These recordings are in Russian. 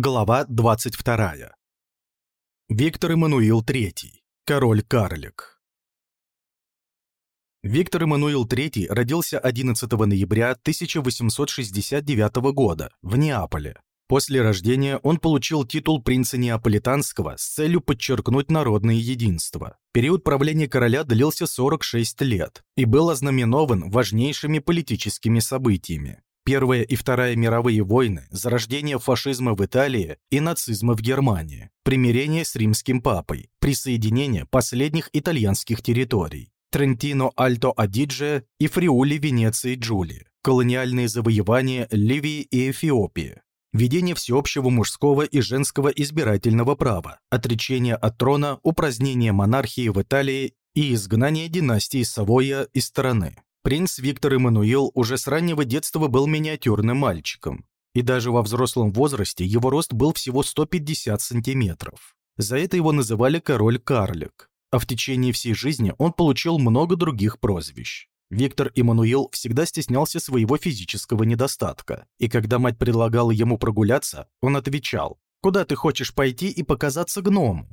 Глава 22. Виктор Эммануил III. Король-карлик. Виктор Эммануил III родился 11 ноября 1869 года в Неаполе. После рождения он получил титул принца Неаполитанского с целью подчеркнуть народное единство. Период правления короля длился 46 лет и был ознаменован важнейшими политическими событиями. Первая и Вторая мировые войны, зарождение фашизма в Италии и нацизма в Германии, примирение с римским папой, присоединение последних итальянских территорий, Трентино, Альто, Адидже и Фриули, Венеции, Джули, колониальные завоевания Ливии и Эфиопии, введение всеобщего мужского и женского избирательного права, отречение от трона, упразднение монархии в Италии и изгнание династии Савоя из страны. Принц Виктор Эммануил уже с раннего детства был миниатюрным мальчиком, и даже во взрослом возрасте его рост был всего 150 сантиметров. За это его называли «король-карлик», а в течение всей жизни он получил много других прозвищ. Виктор Эммануил всегда стеснялся своего физического недостатка, и когда мать предлагала ему прогуляться, он отвечал «Куда ты хочешь пойти и показаться гному?»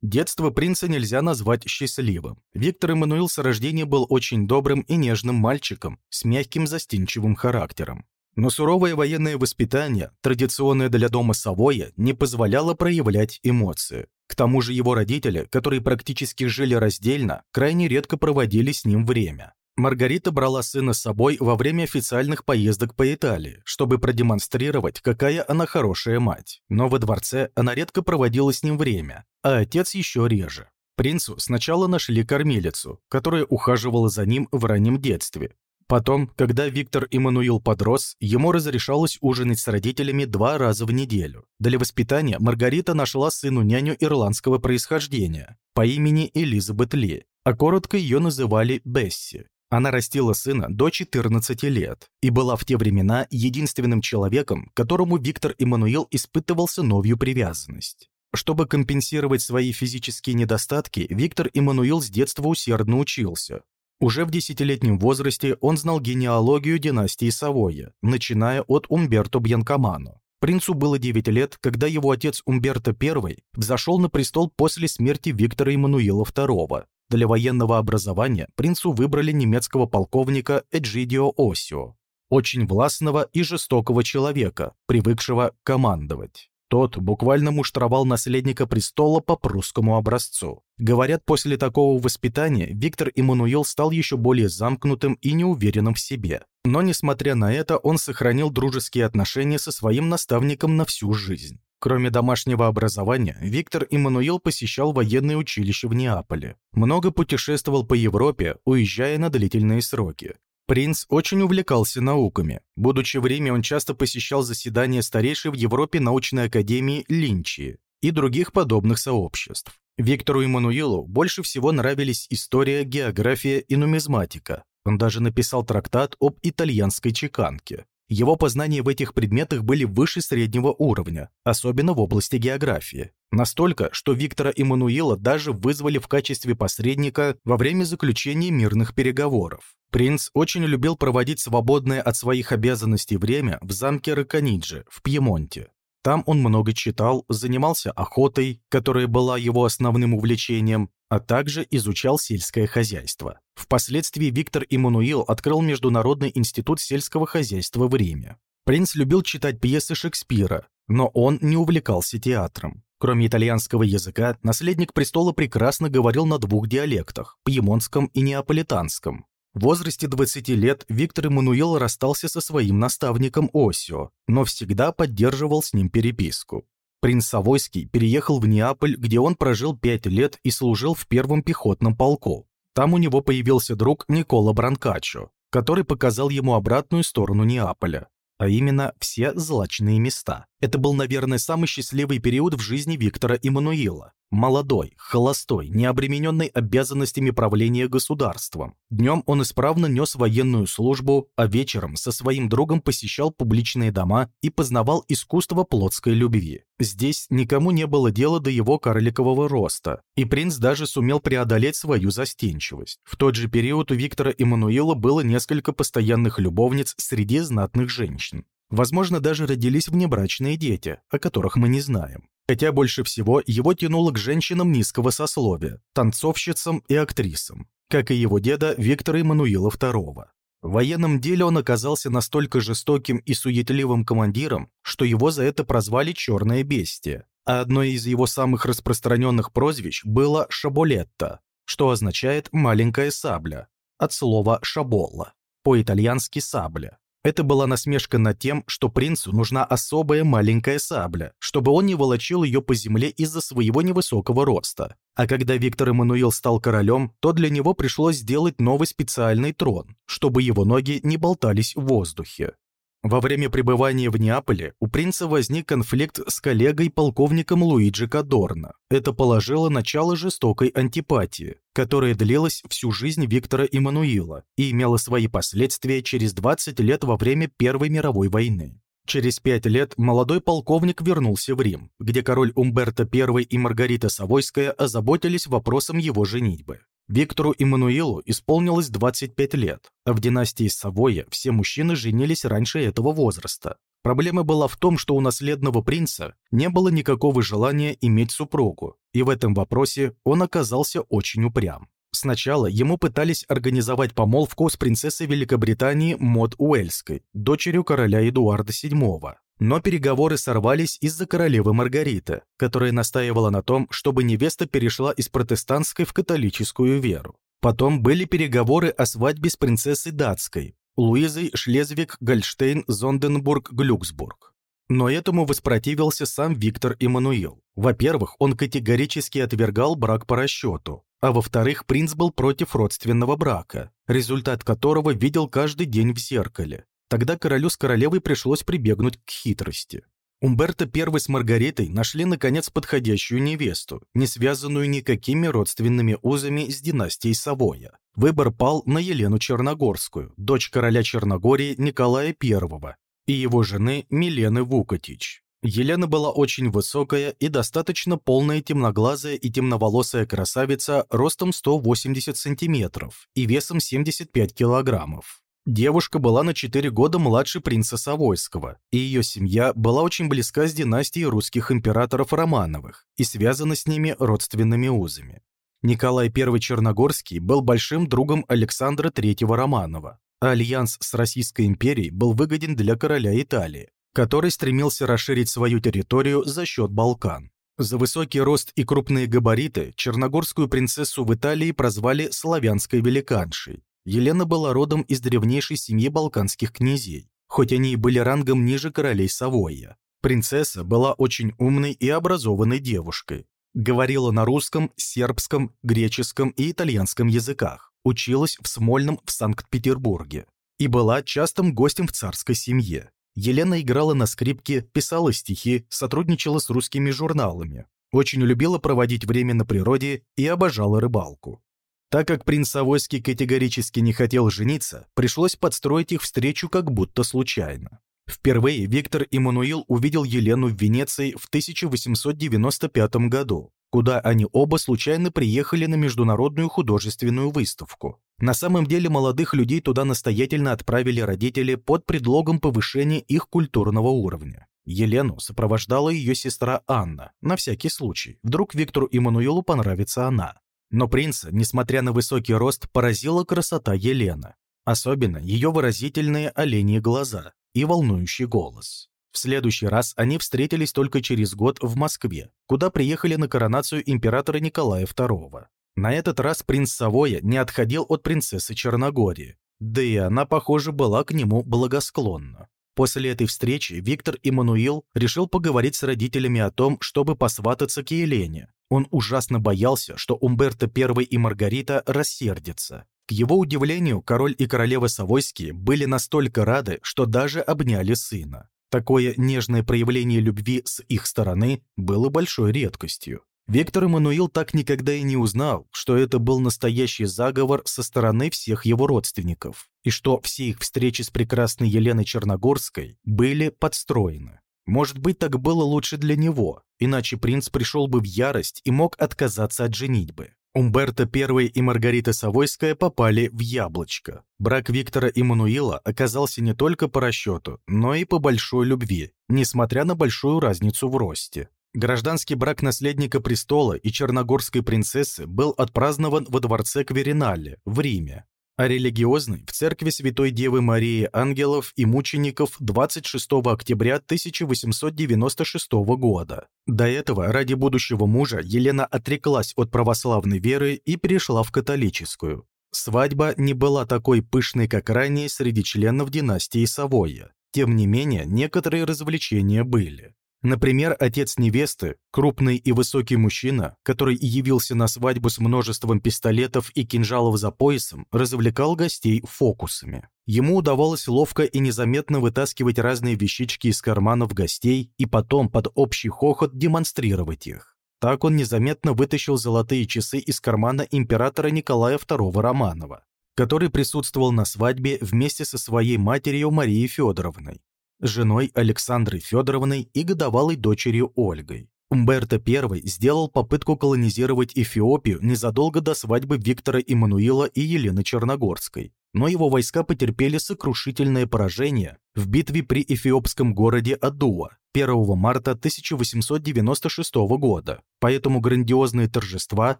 Детство принца нельзя назвать счастливым. Виктор Эммануил с рождения был очень добрым и нежным мальчиком с мягким застенчивым характером. Но суровое военное воспитание, традиционное для дома Савоя, не позволяло проявлять эмоции. К тому же его родители, которые практически жили раздельно, крайне редко проводили с ним время. Маргарита брала сына с собой во время официальных поездок по Италии, чтобы продемонстрировать, какая она хорошая мать. Но во дворце она редко проводила с ним время, а отец еще реже. Принцу сначала нашли кормилицу, которая ухаживала за ним в раннем детстве. Потом, когда Виктор Эммануил подрос, ему разрешалось ужинать с родителями два раза в неделю. Для воспитания Маргарита нашла сыну няню ирландского происхождения по имени Элизабет Ли, а коротко ее называли Бесси. Она растила сына до 14 лет и была в те времена единственным человеком, которому Виктор Эммануил испытывал сыновью привязанность. Чтобы компенсировать свои физические недостатки, Виктор Эммануил с детства усердно учился. Уже в десятилетнем возрасте он знал генеалогию династии Савоя, начиная от Умберто Бьянкамано. Принцу было 9 лет, когда его отец Умберто I взошел на престол после смерти Виктора Эммануила II, для военного образования принцу выбрали немецкого полковника Эджидио Осио, очень властного и жестокого человека, привыкшего командовать. Тот буквально муштровал наследника престола по прусскому образцу. Говорят, после такого воспитания Виктор Эммануил стал еще более замкнутым и неуверенным в себе. Но, несмотря на это, он сохранил дружеские отношения со своим наставником на всю жизнь. Кроме домашнего образования, Виктор Иммануил посещал военное училище в Неаполе. Много путешествовал по Европе, уезжая на длительные сроки. Принц очень увлекался науками. Будучи в Риме, он часто посещал заседания старейшей в Европе научной академии Линчи и других подобных сообществ. Виктору Иммануилу больше всего нравились история, география и нумизматика. Он даже написал трактат об итальянской чеканке. Его познания в этих предметах были выше среднего уровня, особенно в области географии. Настолько, что Виктора Эммануила даже вызвали в качестве посредника во время заключения мирных переговоров. Принц очень любил проводить свободное от своих обязанностей время в замке Ракониджи в Пьемонте. Там он много читал, занимался охотой, которая была его основным увлечением, а также изучал сельское хозяйство. Впоследствии Виктор Иммануил открыл Международный институт сельского хозяйства в Риме. Принц любил читать пьесы Шекспира, но он не увлекался театром. Кроме итальянского языка, наследник престола прекрасно говорил на двух диалектах – пьемонтском и неаполитанском. В возрасте 20 лет Виктор Эммануил расстался со своим наставником Осио, но всегда поддерживал с ним переписку. Принц Савойский переехал в Неаполь, где он прожил 5 лет и служил в первом пехотном полку. Там у него появился друг Никола Бранкачо, который показал ему обратную сторону Неаполя, а именно все злачные места. Это был, наверное, самый счастливый период в жизни Виктора Иммануила. Молодой, холостой, не обремененный обязанностями правления государством. Днем он исправно нес военную службу, а вечером со своим другом посещал публичные дома и познавал искусство плотской любви. Здесь никому не было дела до его карликового роста, и принц даже сумел преодолеть свою застенчивость. В тот же период у Виктора Эммануила было несколько постоянных любовниц среди знатных женщин. Возможно, даже родились внебрачные дети, о которых мы не знаем. Хотя больше всего его тянуло к женщинам низкого сословия, танцовщицам и актрисам, как и его деда Виктора Эммануила II. В военном деле он оказался настолько жестоким и суетливым командиром, что его за это прозвали «Черное бестие», а одно из его самых распространенных прозвищ было «Шаболетта», что означает «маленькая сабля», от слова «шаболла», по-итальянски «сабля». Это была насмешка над тем, что принцу нужна особая маленькая сабля, чтобы он не волочил ее по земле из-за своего невысокого роста. А когда Виктор Эммануил стал королем, то для него пришлось сделать новый специальный трон, чтобы его ноги не болтались в воздухе. Во время пребывания в Неаполе у принца возник конфликт с коллегой-полковником Луиджи Кадорно. Это положило начало жестокой антипатии, которая длилась всю жизнь Виктора Эммануила и имела свои последствия через 20 лет во время Первой мировой войны. Через пять лет молодой полковник вернулся в Рим, где король Умберто I и Маргарита Савойская озаботились вопросом его женитьбы. Виктору Иммануилу исполнилось 25 лет, а в династии Савоя все мужчины женились раньше этого возраста. Проблема была в том, что у наследного принца не было никакого желания иметь супругу, и в этом вопросе он оказался очень упрям. Сначала ему пытались организовать помолвку с принцессой Великобритании Мод Уэльской, дочерью короля Эдуарда VII. Но переговоры сорвались из-за королевы Маргариты, которая настаивала на том, чтобы невеста перешла из протестантской в католическую веру. Потом были переговоры о свадьбе с принцессой датской, Луизой Шлезвиг-Гольштейн-Зонденбург-Глюксбург. Но этому воспротивился сам Виктор Эммануил. Во-первых, он категорически отвергал брак по расчету, а во-вторых, принц был против родственного брака, результат которого видел каждый день в зеркале. Тогда королю с королевой пришлось прибегнуть к хитрости. Умберто I с Маргаритой нашли, наконец, подходящую невесту, не связанную никакими родственными узами с династией Савоя. Выбор пал на Елену Черногорскую, дочь короля Черногории Николая I и его жены Милены Вукатич. Елена была очень высокая и достаточно полная темноглазая и темноволосая красавица ростом 180 сантиметров и весом 75 килограммов. Девушка была на 4 года младше принца Савойского, и ее семья была очень близка с династией русских императоров Романовых и связана с ними родственными узами. Николай I Черногорский был большим другом Александра III Романова, а альянс с Российской империей был выгоден для короля Италии, который стремился расширить свою территорию за счет Балкан. За высокий рост и крупные габариты черногорскую принцессу в Италии прозвали «славянской великаншей», Елена была родом из древнейшей семьи балканских князей, хоть они и были рангом ниже королей Савойя. Принцесса была очень умной и образованной девушкой. Говорила на русском, сербском, греческом и итальянском языках. Училась в Смольном в Санкт-Петербурге. И была частым гостем в царской семье. Елена играла на скрипке, писала стихи, сотрудничала с русскими журналами. Очень любила проводить время на природе и обожала рыбалку. Так как принц Савойский категорически не хотел жениться, пришлось подстроить их встречу как будто случайно. Впервые Виктор Иммануил увидел Елену в Венеции в 1895 году, куда они оба случайно приехали на международную художественную выставку. На самом деле молодых людей туда настоятельно отправили родители под предлогом повышения их культурного уровня. Елену сопровождала ее сестра Анна, на всякий случай, вдруг Виктору Иммануилу понравится она. Но принца, несмотря на высокий рост, поразила красота Елены. Особенно ее выразительные оленьи глаза и волнующий голос. В следующий раз они встретились только через год в Москве, куда приехали на коронацию императора Николая II. На этот раз принц Савоя не отходил от принцессы Черногории, да и она, похоже, была к нему благосклонна. После этой встречи Виктор Иммануил решил поговорить с родителями о том, чтобы посвататься к Елене, он ужасно боялся, что Умберто I и Маргарита рассердятся. К его удивлению, король и королева Савойские были настолько рады, что даже обняли сына. Такое нежное проявление любви с их стороны было большой редкостью. Виктор Эммануил так никогда и не узнал, что это был настоящий заговор со стороны всех его родственников, и что все их встречи с прекрасной Еленой Черногорской были подстроены. Может быть, так было лучше для него, иначе принц пришел бы в ярость и мог отказаться от женитьбы. Умберто I и Маргарита Савойская попали в яблочко. Брак Виктора и Мануила оказался не только по расчету, но и по большой любви, несмотря на большую разницу в росте. Гражданский брак наследника престола и черногорской принцессы был отпразднован во дворце Кверинале в Риме, а религиозный – в церкви Святой Девы Марии Ангелов и Мучеников 26 октября 1896 года. До этого ради будущего мужа Елена отреклась от православной веры и перешла в католическую. Свадьба не была такой пышной, как ранее среди членов династии Савойя. Тем не менее, некоторые развлечения были. Например, отец невесты, крупный и высокий мужчина, который явился на свадьбу с множеством пистолетов и кинжалов за поясом, развлекал гостей фокусами. Ему удавалось ловко и незаметно вытаскивать разные вещички из карманов гостей и потом под общий хохот демонстрировать их. Так он незаметно вытащил золотые часы из кармана императора Николая II Романова, который присутствовал на свадьбе вместе со своей матерью Марией Федоровной женой Александрой Федоровной и годовалой дочерью Ольгой. Умберто I сделал попытку колонизировать Эфиопию незадолго до свадьбы Виктора Эммануила и Елены Черногорской, но его войска потерпели сокрушительное поражение в битве при эфиопском городе Адуа 1 марта 1896 года, поэтому грандиозные торжества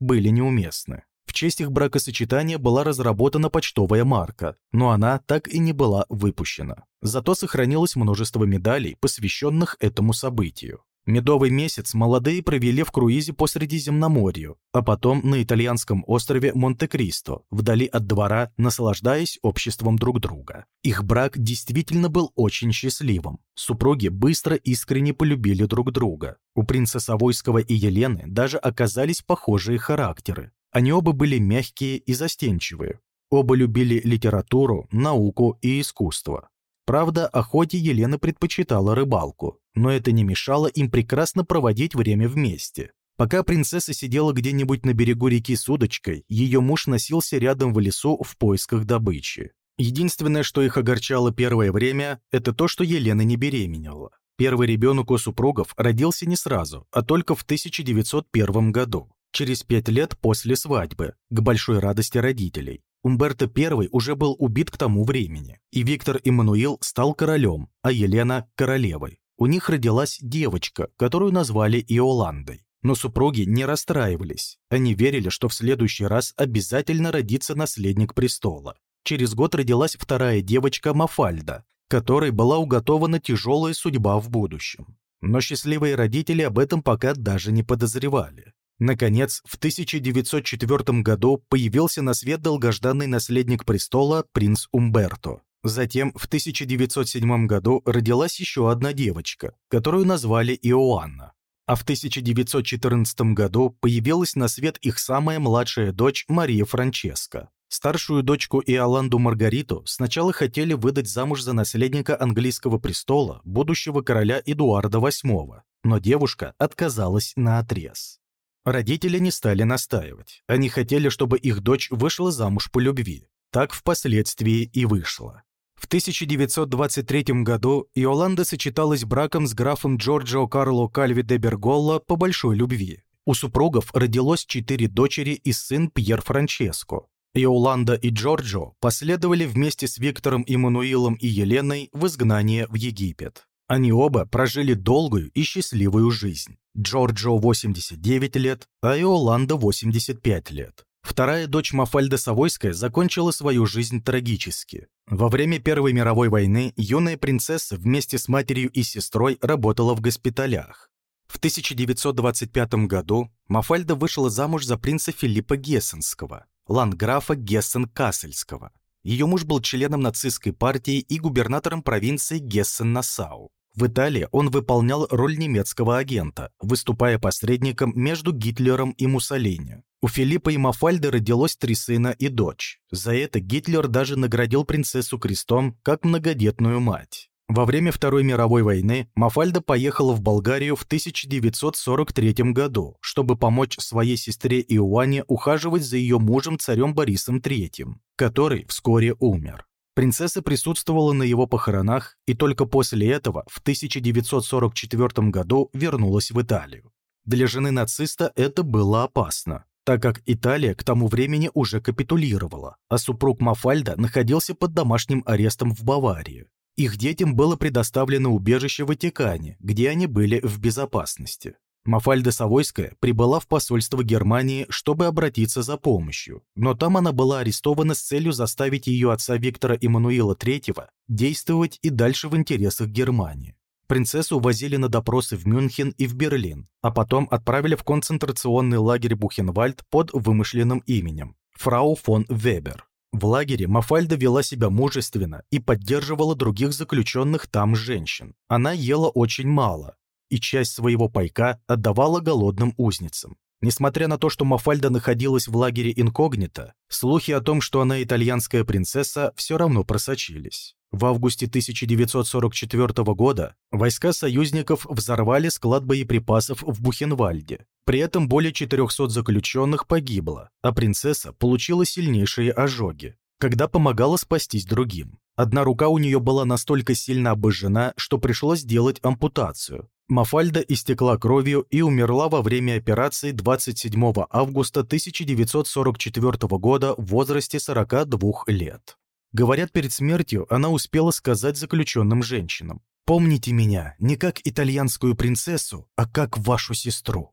были неуместны. В честь их бракосочетания была разработана почтовая марка, но она так и не была выпущена. Зато сохранилось множество медалей, посвященных этому событию. Медовый месяц молодые провели в круизе по Средиземноморью, а потом на итальянском острове Монте-Кристо, вдали от двора, наслаждаясь обществом друг друга. Их брак действительно был очень счастливым. Супруги быстро искренне полюбили друг друга. У принца Савойского и Елены даже оказались похожие характеры. Они оба были мягкие и застенчивые. Оба любили литературу, науку и искусство. Правда, охоте Елена предпочитала рыбалку, но это не мешало им прекрасно проводить время вместе. Пока принцесса сидела где-нибудь на берегу реки с удочкой, ее муж носился рядом в лесу в поисках добычи. Единственное, что их огорчало первое время, это то, что Елена не беременела. Первый ребенок у супругов родился не сразу, а только в 1901 году через пять лет после свадьбы, к большой радости родителей. Умберто I уже был убит к тому времени, и Виктор Эммануил стал королем, а Елена – королевой. У них родилась девочка, которую назвали Иоландой. Но супруги не расстраивались. Они верили, что в следующий раз обязательно родится наследник престола. Через год родилась вторая девочка Мафальда, которой была уготована тяжелая судьба в будущем. Но счастливые родители об этом пока даже не подозревали. Наконец, в 1904 году появился на свет долгожданный наследник престола принц Умберто. Затем в 1907 году родилась еще одна девочка, которую назвали Иоанна. А в 1914 году появилась на свет их самая младшая дочь Мария Франческа. Старшую дочку Иоланду Маргариту сначала хотели выдать замуж за наследника английского престола, будущего короля Эдуарда VIII, но девушка отказалась на отрез. Родители не стали настаивать. Они хотели, чтобы их дочь вышла замуж по любви. Так впоследствии и вышло. В 1923 году Иоланда сочеталась браком с графом Джорджио Карло Кальви де Берголло по большой любви. У супругов родилось четыре дочери и сын Пьер Франческо. Иоланда и Джорджо последовали вместе с Виктором Иммануилом и Еленой в изгнание в Египет. Они оба прожили долгую и счастливую жизнь. Джорджо 89 лет, а Иоланда 85 лет. Вторая дочь Мафальда Савойская закончила свою жизнь трагически. Во время Первой мировой войны юная принцесса вместе с матерью и сестрой работала в госпиталях. В 1925 году Мафальда вышла замуж за принца Филиппа Гессенского, ландграфа Гессен-Кассельского. Ее муж был членом нацистской партии и губернатором провинции Гессен-Нассау. В Италии он выполнял роль немецкого агента, выступая посредником между Гитлером и Муссолини. У Филиппа и Мафальды родилось три сына и дочь. За это Гитлер даже наградил принцессу крестом как многодетную мать. Во время Второй мировой войны Мафальда поехала в Болгарию в 1943 году, чтобы помочь своей сестре Иоанне ухаживать за ее мужем царем Борисом III, который вскоре умер. Принцесса присутствовала на его похоронах и только после этого в 1944 году вернулась в Италию. Для жены нациста это было опасно. так как Италия к тому времени уже капитулировала, а супруг Мафальда находился под домашним арестом в Баварии. Их детям было предоставлено убежище в Ватикане, где они были в безопасности. Мафальда Савойская прибыла в посольство Германии, чтобы обратиться за помощью, но там она была арестована с целью заставить ее отца Виктора Эммануила III действовать и дальше в интересах Германии. Принцессу возили на допросы в Мюнхен и в Берлин, а потом отправили в концентрационный лагерь Бухенвальд под вымышленным именем – фрау фон Вебер. В лагере Мафальда вела себя мужественно и поддерживала других заключенных там женщин. Она ела очень мало, и часть своего пайка отдавала голодным узницам. Несмотря на то, что Мафальда находилась в лагере инкогнито, слухи о том, что она итальянская принцесса, все равно просочились. В августе 1944 года войска союзников взорвали склад боеприпасов в Бухенвальде. При этом более 400 заключенных погибло, а принцесса получила сильнейшие ожоги, когда помогала спастись другим. Одна рука у нее была настолько сильно обожжена, что пришлось делать ампутацию, Мафальда истекла кровью и умерла во время операции 27 августа 1944 года в возрасте 42 лет. Говорят, перед смертью она успела сказать заключенным женщинам «Помните меня не как итальянскую принцессу, а как вашу сестру».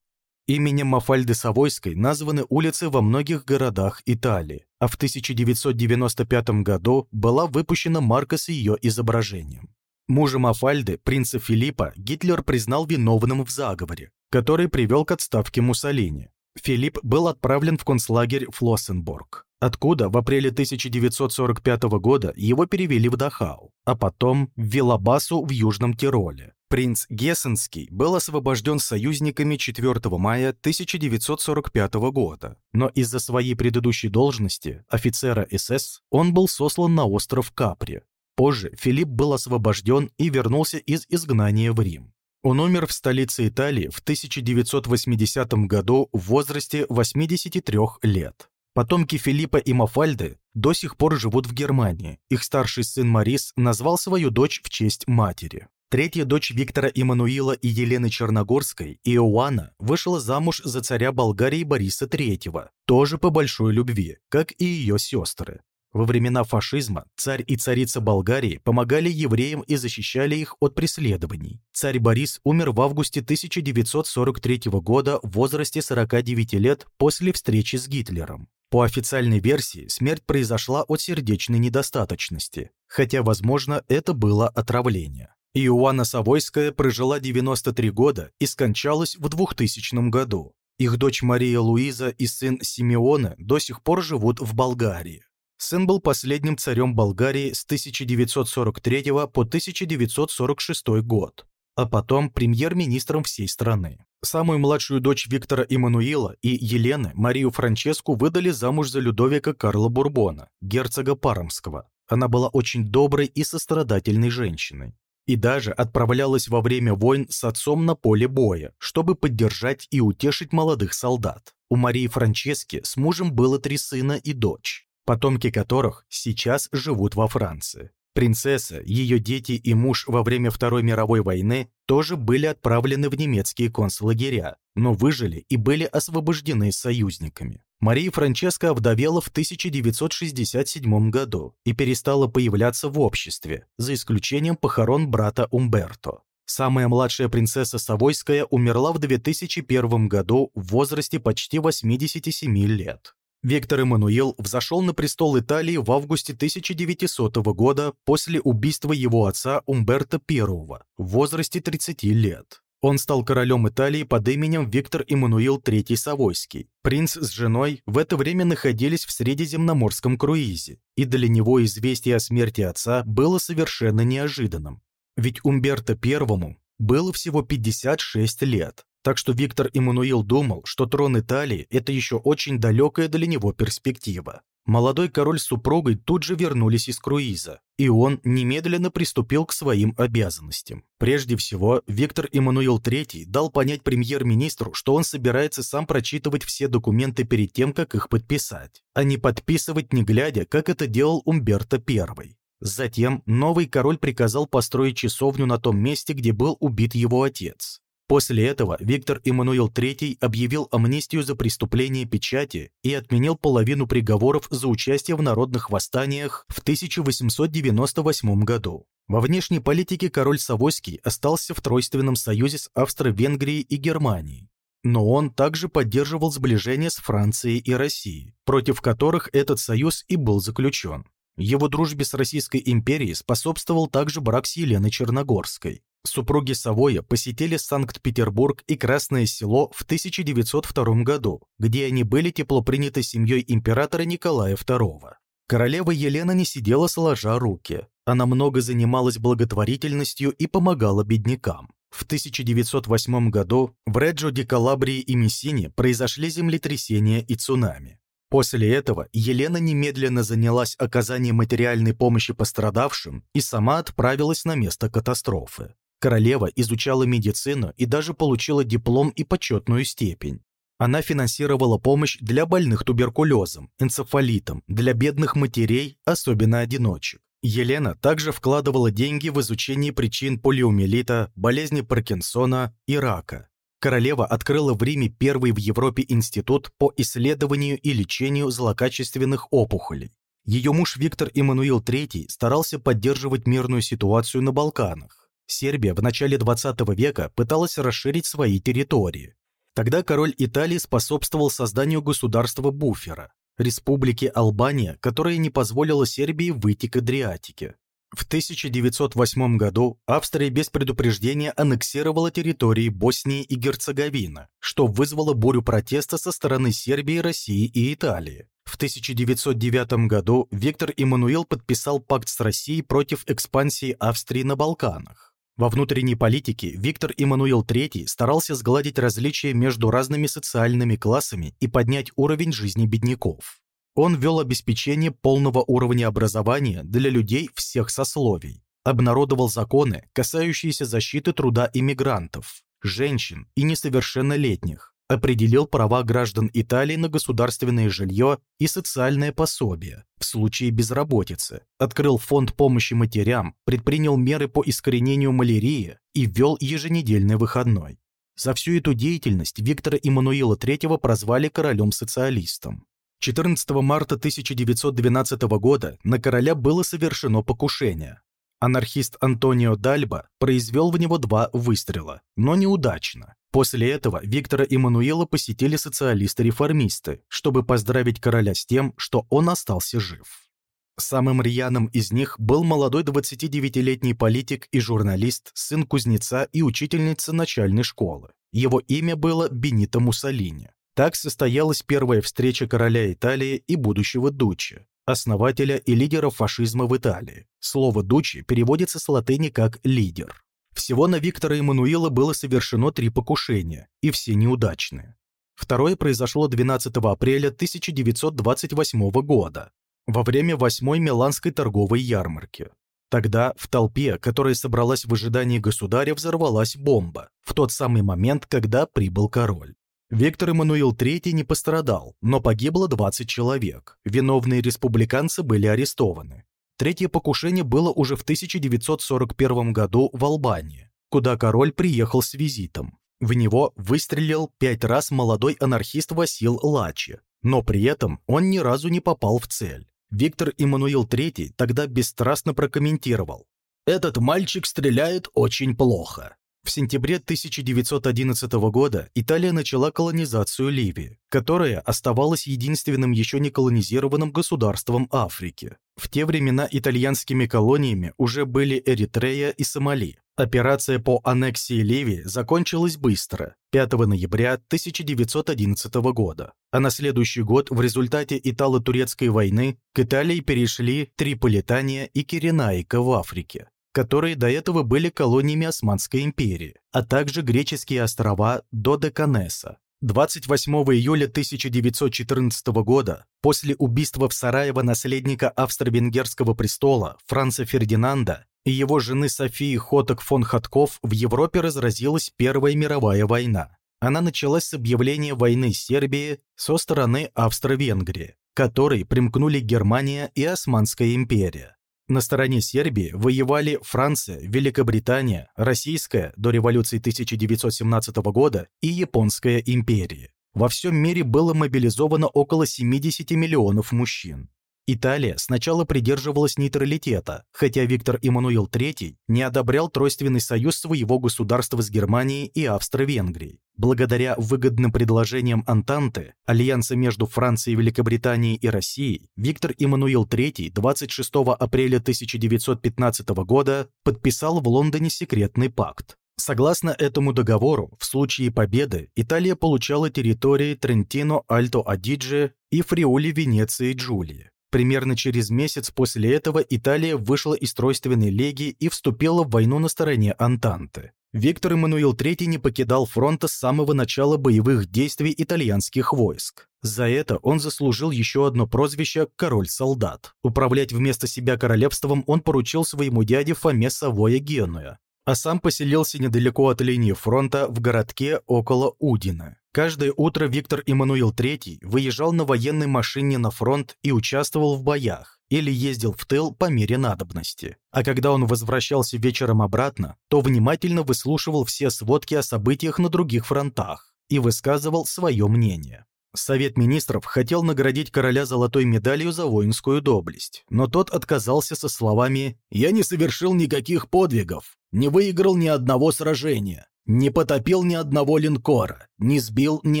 Именем Мафальды Савойской названы улицы во многих городах Италии, а в 1995 году была выпущена марка с ее изображением. Мужа Мафальды, принца Филиппа, Гитлер признал виновным в заговоре, который привел к отставке Муссолини. Филипп был отправлен в концлагерь Флоссенборг, откуда в апреле 1945 года его перевели в Дахау, а потом в Вилабасу в Южном Тироле. Принц Гессенский был освобожден союзниками 4 мая 1945 года, но из-за своей предыдущей должности, офицера СС, он был сослан на остров Капри, Позже Филипп был освобожден и вернулся из изгнания в Рим. Он умер в столице Италии в 1980 году в возрасте 83 лет. Потомки Филиппа и Мафальды до сих пор живут в Германии. Их старший сын Марис назвал свою дочь в честь матери. Третья дочь Виктора Иммануила и Елены Черногорской, Иоанна, вышла замуж за царя Болгарии Бориса III, тоже по большой любви, как и ее сестры. Во времена фашизма царь и царица Болгарии помогали евреям и защищали их от преследований. Царь Борис умер в августе 1943 года в возрасте 49 лет после встречи с Гитлером. По официальной версии, смерть произошла от сердечной недостаточности, хотя, возможно, это было отравление. Иоанна Савойская прожила 93 года и скончалась в 2000 году. Их дочь Мария Луиза и сын Симеона до сих пор живут в Болгарии. Сын был последним царем Болгарии с 1943 по 1946 год, а потом премьер-министром всей страны. Самую младшую дочь Виктора Иммануила и Елены, Марию Франческу, выдали замуж за Людовика Карла Бурбона, герцога Пармского. Она была очень доброй и сострадательной женщиной. И даже отправлялась во время войн с отцом на поле боя, чтобы поддержать и утешить молодых солдат. У Марии Франчески с мужем было три сына и дочь потомки которых сейчас живут во Франции. Принцесса, ее дети и муж во время Второй мировой войны тоже были отправлены в немецкие концлагеря, но выжили и были освобождены союзниками. Мария Франческа овдовела в 1967 году и перестала появляться в обществе, за исключением похорон брата Умберто. Самая младшая принцесса Савойская умерла в 2001 году в возрасте почти 87 лет. Виктор Эммануил взошел на престол Италии в августе 1900 года после убийства его отца Умберто I в возрасте 30 лет. Он стал королем Италии под именем Виктор Эммануил III Савойский. Принц с женой в это время находились в Средиземноморском круизе, и для него известие о смерти отца было совершенно неожиданным. Ведь Умберто I было всего 56 лет, так что Виктор Эммануил думал, что трон Италии – это еще очень далекая для него перспектива. Молодой король с супругой тут же вернулись из круиза, и он немедленно приступил к своим обязанностям. Прежде всего, Виктор Эммануил III дал понять премьер-министру, что он собирается сам прочитывать все документы перед тем, как их подписать, а не подписывать не глядя, как это делал Умберто I. Затем новый король приказал построить часовню на том месте, где был убит его отец. После этого Виктор Эммануил III объявил амнистию за преступление печати и отменил половину приговоров за участие в народных восстаниях в 1898 году. Во внешней политике король Савойский остался в тройственном союзе с Австро-Венгрией и Германией. Но он также поддерживал сближение с Францией и Россией, против которых этот союз и был заключен. Его дружбе с Российской империей способствовал также брак с Еленой Черногорской. Супруги Савоя посетили Санкт-Петербург и Красное Село в 1902 году, где они были тепло приняты семьей императора Николая II. Королева Елена не сидела сложа руки. Она много занималась благотворительностью и помогала беднякам. В 1908 году в Реджо де Калабрии и Мессине произошли землетрясения и цунами. После этого Елена немедленно занялась оказанием материальной помощи пострадавшим и сама отправилась на место катастрофы. Королева изучала медицину и даже получила диплом и почетную степень. Она финансировала помощь для больных туберкулезом, энцефалитом, для бедных матерей, особенно одиночек. Елена также вкладывала деньги в изучение причин полиомиелита, болезни Паркинсона и рака. Королева открыла в Риме первый в Европе институт по исследованию и лечению злокачественных опухолей. Ее муж Виктор Эммануил III старался поддерживать мирную ситуацию на Балканах. Сербия в начале 20 века пыталась расширить свои территории. Тогда король Италии способствовал созданию государства-буфера, республики Албания, которая не позволила Сербии выйти к Адриатике. В 1908 году Австрия без предупреждения аннексировала территории Боснии и Герцеговины, что вызвало бурю протеста со стороны Сербии, России и Италии. В 1909 году Виктор Эммануил подписал пакт с Россией против экспансии Австрии на Балканах. Во внутренней политике Виктор Эммануил III старался сгладить различия между разными социальными классами и поднять уровень жизни бедняков. Он вел обеспечение полного уровня образования для людей всех сословий, обнародовал законы, касающиеся защиты труда иммигрантов, женщин и несовершеннолетних, определил права граждан Италии на государственное жилье и социальное пособие в случае безработицы, открыл фонд помощи матерям, предпринял меры по искоренению малярии и ввел еженедельный выходной. За всю эту деятельность Виктора Иммануила III прозвали королем-социалистом. 14 марта 1912 года на короля было совершено покушение. Анархист Антонио Дальба произвел в него два выстрела, но неудачно. После этого Виктора Эммануила посетили социалисты-реформисты, чтобы поздравить короля с тем, что он остался жив. Самым рьяным из них был молодой 29-летний политик и журналист, сын кузнеца и учительница начальной школы. Его имя было Бенито Муссолини. Так состоялась первая встреча короля Италии и будущего Дуччи, основателя и лидера фашизма в Италии. Слово «дуччи» переводится с латыни как «лидер». Всего на Виктора Эммануила было совершено три покушения, и все неудачные. Второе произошло 12 апреля 1928 года, во время восьмой Миланской торговой ярмарки. Тогда в толпе, которая собралась в ожидании государя, взорвалась бомба, в тот самый момент, когда прибыл король. Виктор Эммануил III не пострадал, но погибло 20 человек. Виновные республиканцы были арестованы. Третье покушение было уже в 1941 году в Албании, куда король приехал с визитом. В него выстрелил пять раз молодой анархист Васил Лачи, но при этом он ни разу не попал в цель. Виктор Эммануил III тогда бесстрастно прокомментировал. «Этот мальчик стреляет очень плохо. В сентябре 1911 года Италия начала колонизацию Ливии, которая оставалась единственным еще не колонизированным государством Африки. В те времена итальянскими колониями уже были Эритрея и Сомали. Операция по аннексии Ливии закончилась быстро, 5 ноября 1911 года, а на следующий год в результате Итало-Турецкой войны к Италии перешли Триполитания и Киренаика в Африке которые до этого были колониями Османской империи, а также греческие острова Додеканеса. 28 июля 1914 года, после убийства в Сараево наследника австро-венгерского престола Франца Фердинанда и его жены Софии Хоток фон Хатков, в Европе разразилась Первая мировая война. Она началась с объявления войны Сербии со стороны Австро-Венгрии, которой примкнули Германия и Османская империя. На стороне Сербии воевали Франция, Великобритания, Российская до революции 1917 года и Японская империя. Во всем мире было мобилизовано около 70 миллионов мужчин. Италия сначала придерживалась нейтралитета, хотя Виктор Эммануил III не одобрял тройственный союз своего государства с Германией и Австро-Венгрией. Благодаря выгодным предложениям Антанты, альянса между Францией, Великобританией и Россией, Виктор Эммануил III 26 апреля 1915 года подписал в Лондоне секретный пакт. Согласно этому договору, в случае победы Италия получала территории Трентино, Альто-Адидже и Фриули, Венеции, Джулии. Примерно через месяц после этого Италия вышла из Тройственной легии и вступила в войну на стороне Антанты. Виктор Эммануил III не покидал фронта с самого начала боевых действий итальянских войск. За это он заслужил еще одно прозвище «король-солдат». Управлять вместо себя королевством он поручил своему дяде Фоме Савоя Генуя, а сам поселился недалеко от линии фронта в городке около Удина. Каждое утро Виктор Эммануил III выезжал на военной машине на фронт и участвовал в боях или ездил в тыл по мере надобности. А когда он возвращался вечером обратно, то внимательно выслушивал все сводки о событиях на других фронтах и высказывал свое мнение. Совет министров хотел наградить короля золотой медалью за воинскую доблесть, но тот отказался со словами «Я не совершил никаких подвигов, не выиграл ни одного сражения, не потопил ни одного линкора, не сбил ни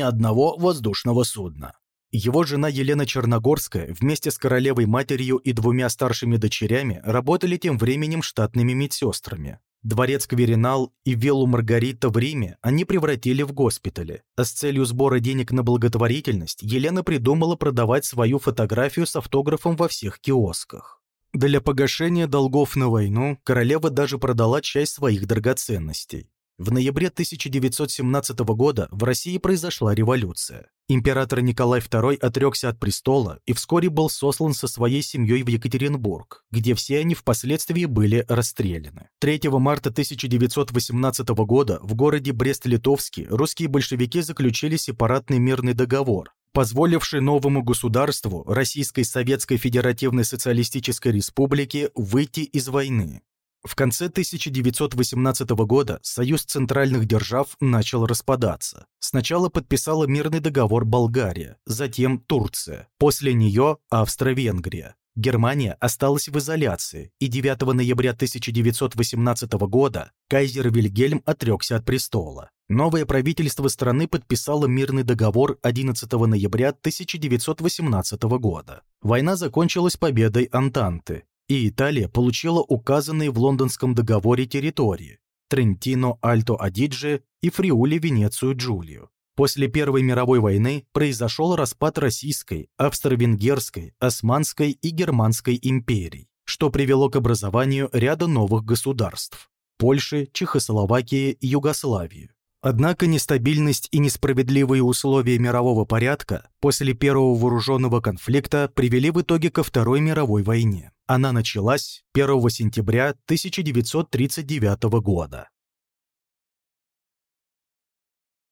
одного воздушного судна». Его жена Елена Черногорская вместе с королевой-матерью и двумя старшими дочерями работали тем временем штатными медсестрами. Дворец Кверинал и виллу Маргарита в Риме они превратили в госпитали, а с целью сбора денег на благотворительность Елена придумала продавать свою фотографию с автографом во всех киосках. Для погашения долгов на войну королева даже продала часть своих драгоценностей. В ноябре 1917 года в России произошла революция. Император Николай II отрекся от престола и вскоре был сослан со своей семьей в Екатеринбург, где все они впоследствии были расстреляны. 3 марта 1918 года в городе Брест-Литовске русские большевики заключили сепаратный мирный договор, позволивший новому государству Российской Советской Федеративной Социалистической Республике выйти из войны. В конце 1918 года Союз центральных держав начал распадаться. Сначала подписала мирный договор Болгария, затем Турция, после нее Австро-Венгрия. Германия осталась в изоляции, и 9 ноября 1918 года кайзер Вильгельм отрекся от престола. Новое правительство страны подписало мирный договор 11 ноября 1918 года. Война закончилась победой Антанты, и Италия получила указанные в лондонском договоре территории Трентино, Альто Адидже и Фриули, Венецию, Джулию. После Первой мировой войны произошел распад Российской, Австро-Венгерской, Османской и Германской империй, что привело к образованию ряда новых государств – Польши, Чехословакии и Югославии. Однако нестабильность и несправедливые условия мирового порядка после первого вооруженного конфликта привели в итоге ко Второй мировой войне. Она началась 1 сентября 1939 года.